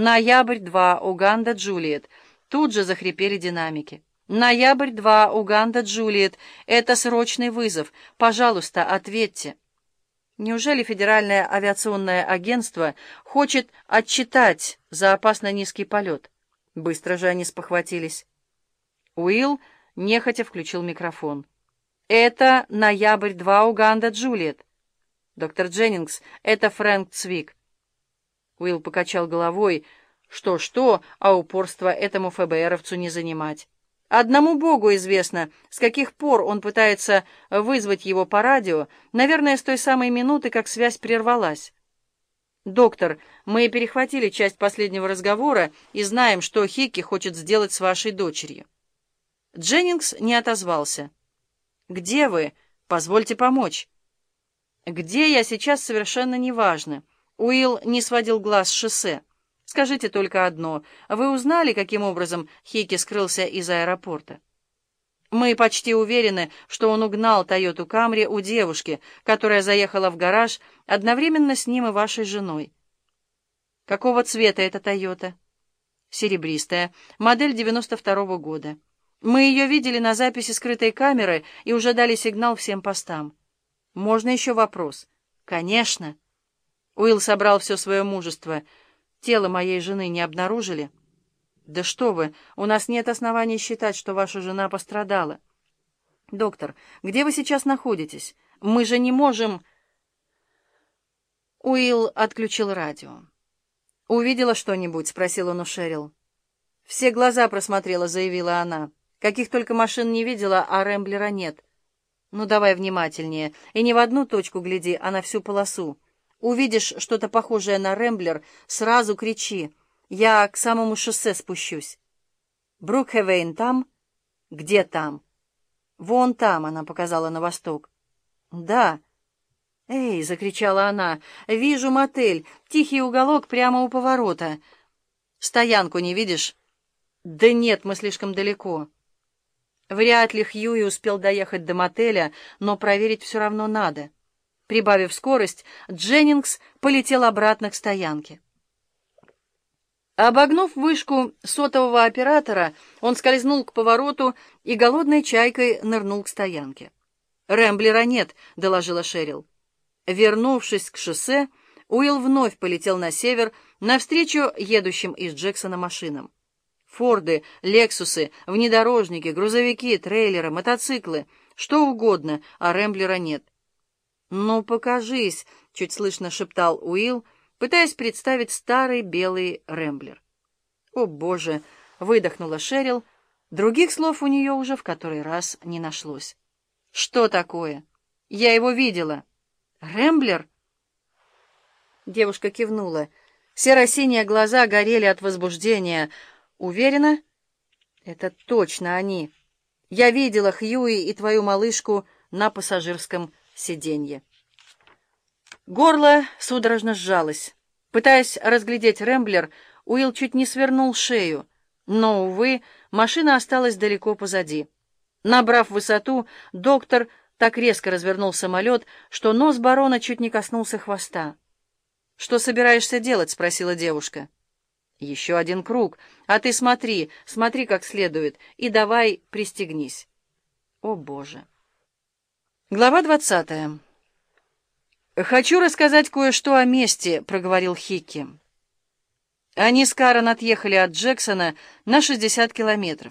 Ноябрь-2, Уганда, Джулиет. Тут же захрипели динамики. Ноябрь-2, Уганда, Джулиет. Это срочный вызов. Пожалуйста, ответьте. Неужели Федеральное авиационное агентство хочет отчитать за опасно низкий полет? Быстро же они спохватились. Уилл нехотя включил микрофон. «Это ноябрь-2, Уганда, Джулиет». «Доктор Дженнингс, это Фрэнк Цвик». Уилл покачал головой. Что-что, а упорство этому ФБРовцу не занимать. Одному Богу известно, с каких пор он пытается вызвать его по радио, наверное, с той самой минуты, как связь прервалась. «Доктор, мы перехватили часть последнего разговора и знаем, что Хикки хочет сделать с вашей дочерью». Дженнингс не отозвался. «Где вы? Позвольте помочь». «Где я сейчас совершенно неважно». Уилл не сводил глаз с шоссе. «Скажите только одно. Вы узнали, каким образом Хики скрылся из аэропорта?» «Мы почти уверены, что он угнал Тойоту Камри у девушки, которая заехала в гараж одновременно с ним и вашей женой». «Какого цвета эта Тойота?» «Серебристая. Модель 92-го года. Мы ее видели на записи скрытой камеры и уже дали сигнал всем постам». «Можно еще вопрос?» «Конечно». Уилл собрал все свое мужество. Тело моей жены не обнаружили? Да что вы, у нас нет оснований считать, что ваша жена пострадала. Доктор, где вы сейчас находитесь? Мы же не можем... Уилл отключил радио. «Увидела что-нибудь?» — спросил он у Шерил. «Все глаза просмотрела», — заявила она. «Каких только машин не видела, а Рэмблера нет». «Ну, давай внимательнее. И не в одну точку гляди, а на всю полосу. Увидишь что-то похожее на Рэмблер, сразу кричи. Я к самому шоссе спущусь. Брукхевейн там? Где там? Вон там, она показала на восток. Да. Эй, закричала она, вижу мотель, тихий уголок прямо у поворота. Стоянку не видишь? Да нет, мы слишком далеко. Вряд ли Хьюи успел доехать до мотеля, но проверить все равно надо. Прибавив скорость, Дженнингс полетел обратно к стоянке. Обогнув вышку сотового оператора, он скользнул к повороту и голодной чайкой нырнул к стоянке. «Рэмблера нет», — доложила Шерил. Вернувшись к шоссе, Уилл вновь полетел на север, навстречу едущим из Джексона машинам. Форды, Лексусы, внедорожники, грузовики, трейлеры, мотоциклы — что угодно, а Рэмблера нет. «Ну, покажись!» — чуть слышно шептал Уилл, пытаясь представить старый белый Рэмблер. «О, Боже!» — выдохнула Шерил. Других слов у нее уже в который раз не нашлось. «Что такое? Я его видела. Рэмблер?» Девушка кивнула. Серо-синие глаза горели от возбуждения. «Уверена?» «Это точно они. Я видела Хьюи и твою малышку на пассажирском сиденье. Горло судорожно сжалось. Пытаясь разглядеть Рэмблер, Уилл чуть не свернул шею, но, увы, машина осталась далеко позади. Набрав высоту, доктор так резко развернул самолет, что нос барона чуть не коснулся хвоста. «Что собираешься делать?» — спросила девушка. «Еще один круг. А ты смотри, смотри как следует, и давай пристегнись». «О, Боже!» Глава двадцатая. «Хочу рассказать кое-что о месте», — проговорил Хикки. Они с Карен отъехали от Джексона на 60 километров.